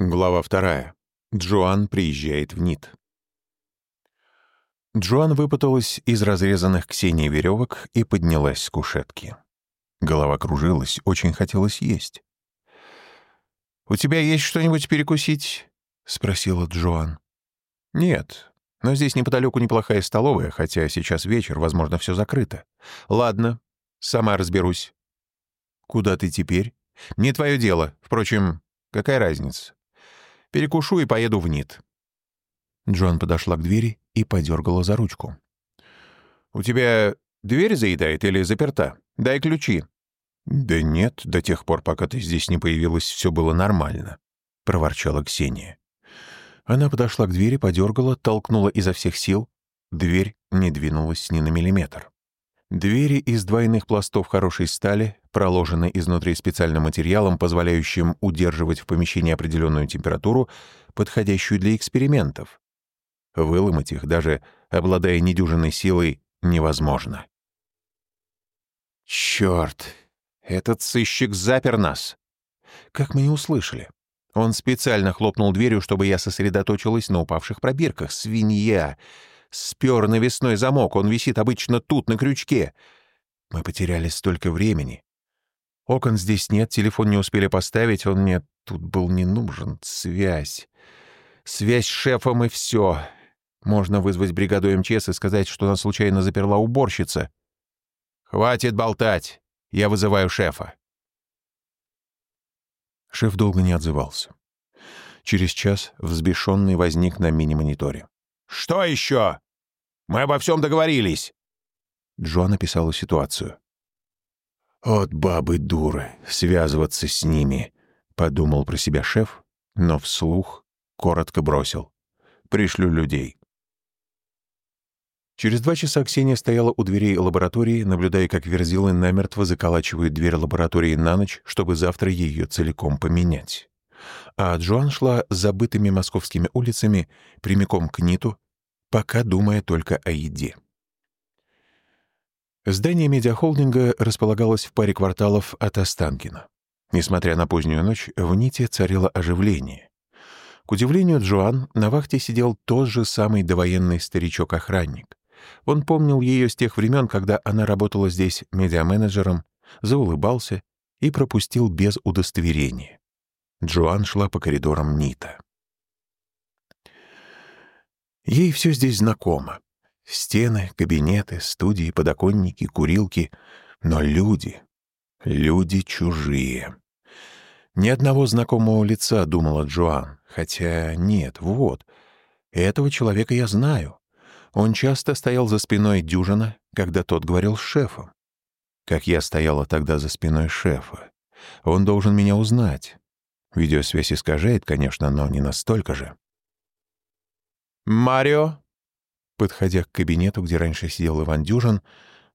Глава вторая. Джоан приезжает в НИТ. Джоан выпуталась из разрезанных Ксенией веревок и поднялась с кушетки. Голова кружилась, очень хотелось есть. «У тебя есть что-нибудь перекусить?» — спросила Джоан. «Нет, но здесь неподалеку неплохая столовая, хотя сейчас вечер, возможно, все закрыто. Ладно, сама разберусь». «Куда ты теперь?» «Не твое дело. Впрочем, какая разница? Перекушу и поеду в НИТ». Джон подошла к двери и подергала за ручку. «У тебя дверь заедает или заперта? Дай ключи». «Да нет, до тех пор, пока ты здесь не появилась, все было нормально», — проворчала Ксения. Она подошла к двери, подергала, толкнула изо всех сил. Дверь не двинулась ни на миллиметр. Двери из двойных пластов хорошей стали, проложены изнутри специальным материалом, позволяющим удерживать в помещении определенную температуру, подходящую для экспериментов. Выломать их, даже обладая недюжинной силой, невозможно. Черт! Этот сыщик запер нас! Как мы не услышали? Он специально хлопнул дверью, чтобы я сосредоточилась на упавших пробирках. Свинья! Спер навесной замок, он висит обычно тут, на крючке. Мы потеряли столько времени. Окон здесь нет, телефон не успели поставить, он мне тут был не нужен. Связь. Связь с шефом и все. Можно вызвать бригаду МЧС и сказать, что нас случайно заперла уборщица. «Хватит болтать! Я вызываю шефа!» Шеф долго не отзывался. Через час взбешенный возник на мини-мониторе. «Что еще? Мы обо всем договорились!» Джо написала ситуацию. «От бабы дуры, связываться с ними», — подумал про себя шеф, но вслух коротко бросил. «Пришлю людей». Через два часа Ксения стояла у дверей лаборатории, наблюдая, как верзилы намертво заколачивают дверь лаборатории на ночь, чтобы завтра ее целиком поменять а Джоан шла забытыми московскими улицами прямиком к Ниту, пока думая только о еде. Здание медиахолдинга располагалось в паре кварталов от Останкина. Несмотря на позднюю ночь, в Ните царило оживление. К удивлению Джоан, на вахте сидел тот же самый довоенный старичок-охранник. Он помнил ее с тех времен, когда она работала здесь медиаменеджером, заулыбался и пропустил без удостоверения. Джоан шла по коридорам Нита. Ей все здесь знакомо. Стены, кабинеты, студии, подоконники, курилки. Но люди, люди чужие. Ни одного знакомого лица, думала Джоан. Хотя нет, вот. Этого человека я знаю. Он часто стоял за спиной Дюжина, когда тот говорил с шефом. Как я стояла тогда за спиной шефа. Он должен меня узнать. Видеосвязь искажает, конечно, но не настолько же. «Марио!» Подходя к кабинету, где раньше сидел Иван Дюжин,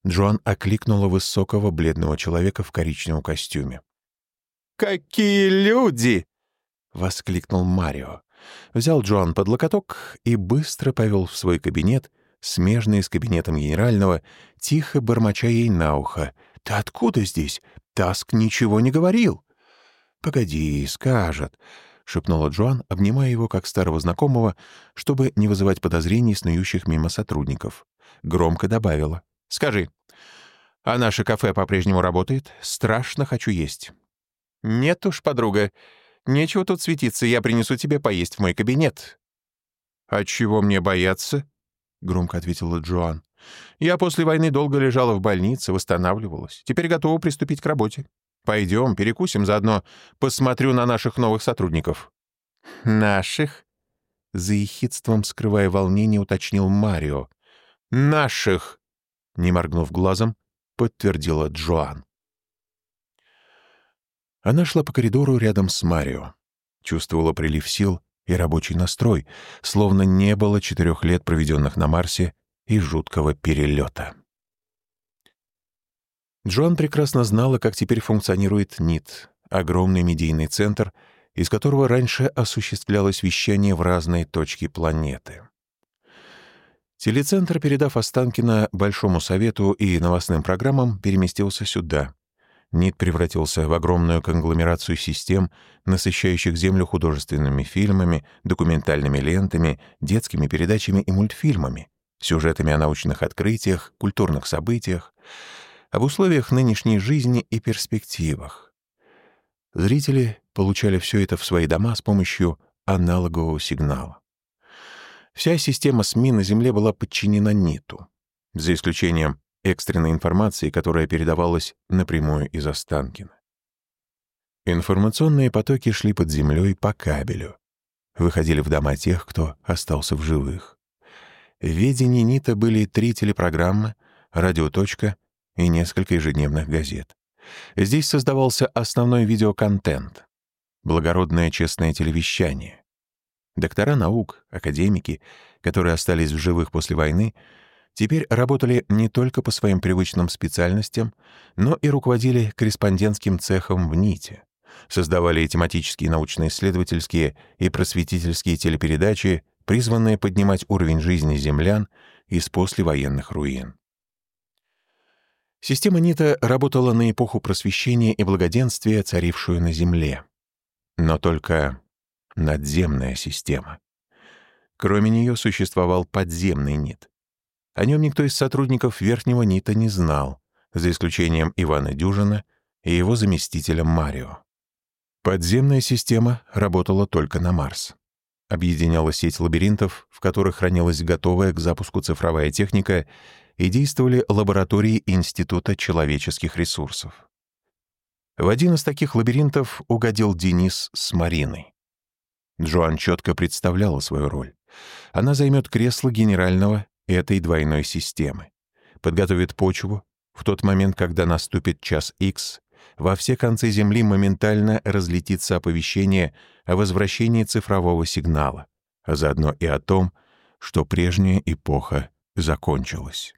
Джоан окликнула высокого бледного человека в коричневом костюме. «Какие люди!» — воскликнул Марио. Взял Джоан под локоток и быстро повел в свой кабинет, смежный с кабинетом генерального, тихо бормоча ей на ухо. «Ты откуда здесь? Таск ничего не говорил!» «Погоди, скажет», — шепнула Джоан, обнимая его как старого знакомого, чтобы не вызывать подозрений снующих мимо сотрудников. Громко добавила. «Скажи, а наше кафе по-прежнему работает? Страшно хочу есть». «Нет уж, подруга, нечего тут светиться, я принесу тебе поесть в мой кабинет». «А чего мне бояться?» — громко ответила Джоан. «Я после войны долго лежала в больнице, восстанавливалась. Теперь готова приступить к работе. Пойдем, перекусим заодно. Посмотрю на наших новых сотрудников». «Наших?» — за ехидством, скрывая волнение, уточнил Марио. «Наших!» — не моргнув глазом, подтвердила Джоан. Она шла по коридору рядом с Марио. Чувствовала прилив сил и рабочий настрой, словно не было четырех лет, проведенных на Марсе, и жуткого перелета. Джоан прекрасно знала, как теперь функционирует НИТ, огромный медийный центр, из которого раньше осуществлялось вещание в разные точки планеты. Телецентр, передав Останкина Большому Совету и новостным программам, переместился сюда. НИТ превратился в огромную конгломерацию систем, насыщающих Землю художественными фильмами, документальными лентами, детскими передачами и мультфильмами, сюжетами о научных открытиях, культурных событиях, об условиях нынешней жизни и перспективах. Зрители получали все это в свои дома с помощью аналогового сигнала. Вся система СМИ на Земле была подчинена НИТу, за исключением экстренной информации, которая передавалась напрямую из Останкина. Информационные потоки шли под землей по кабелю, выходили в дома тех, кто остался в живых. В ведении НИТа были три телепрограммы, радиоточка и несколько ежедневных газет. Здесь создавался основной видеоконтент, благородное честное телевещание. Доктора наук, академики, которые остались в живых после войны, теперь работали не только по своим привычным специальностям, но и руководили корреспондентским цехом в НИТе, создавали тематические научно-исследовательские и просветительские телепередачи, призванные поднимать уровень жизни землян из послевоенных руин. Система НИТа работала на эпоху просвещения и благоденствия, царившую на Земле. Но только надземная система. Кроме нее существовал подземный НИТ. О нем никто из сотрудников Верхнего НИТа не знал, за исключением Ивана Дюжина и его заместителя Марио. Подземная система работала только на Марс. Объединяла сеть лабиринтов, в которых хранилась готовая к запуску цифровая техника и действовали лаборатории Института человеческих ресурсов. В один из таких лабиринтов угодил Денис с Мариной. Джоан четко представляла свою роль. Она займет кресло генерального этой двойной системы, подготовит почву, в тот момент, когда наступит час X, во все концы Земли моментально разлетится оповещение о возвращении цифрового сигнала, а заодно и о том, что прежняя эпоха закончилась.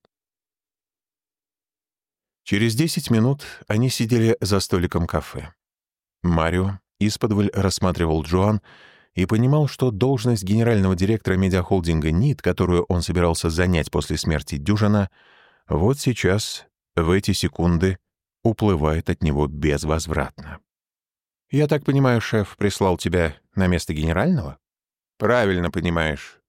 Через 10 минут они сидели за столиком кафе. Марио исподволь рассматривал Джоан и понимал, что должность генерального директора медиахолдинга НИТ, которую он собирался занять после смерти Дюжина, вот сейчас, в эти секунды, уплывает от него безвозвратно. «Я так понимаю, шеф прислал тебя на место генерального?» «Правильно понимаешь.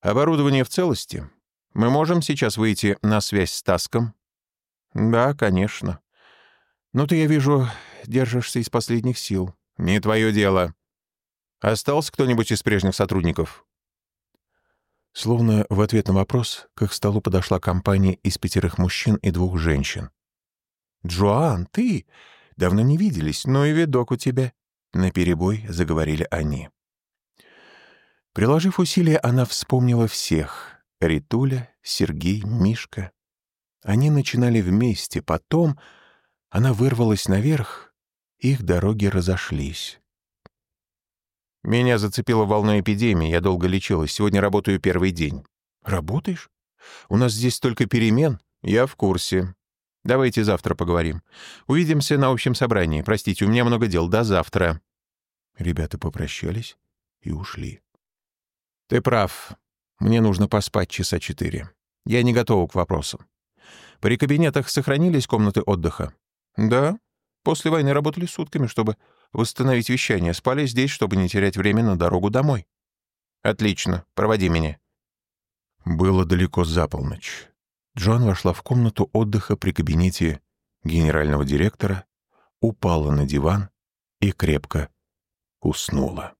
Оборудование в целости. Мы можем сейчас выйти на связь с Таском?» «Да, конечно. Ну ты, я вижу, держишься из последних сил. Не твое дело. Остался кто-нибудь из прежних сотрудников?» Словно в ответ на вопрос к их столу подошла компания из пятерых мужчин и двух женщин. «Джоан, ты? Давно не виделись, но и видок у тебя». Наперебой заговорили они. Приложив усилия, она вспомнила всех — Ритуля, Сергей, Мишка. Они начинали вместе, потом она вырвалась наверх, их дороги разошлись. «Меня зацепила волна эпидемии, я долго лечилась, сегодня работаю первый день». «Работаешь? У нас здесь столько перемен». «Я в курсе. Давайте завтра поговорим. Увидимся на общем собрании. Простите, у меня много дел. До завтра». Ребята попрощались и ушли. «Ты прав. Мне нужно поспать часа четыре. Я не готова к вопросам. При кабинетах сохранились комнаты отдыха? Да. После войны работали сутками, чтобы восстановить вещание. Спали здесь, чтобы не терять время на дорогу домой. Отлично. Проводи меня. Было далеко за полночь. Джон вошла в комнату отдыха при кабинете генерального директора, упала на диван и крепко уснула.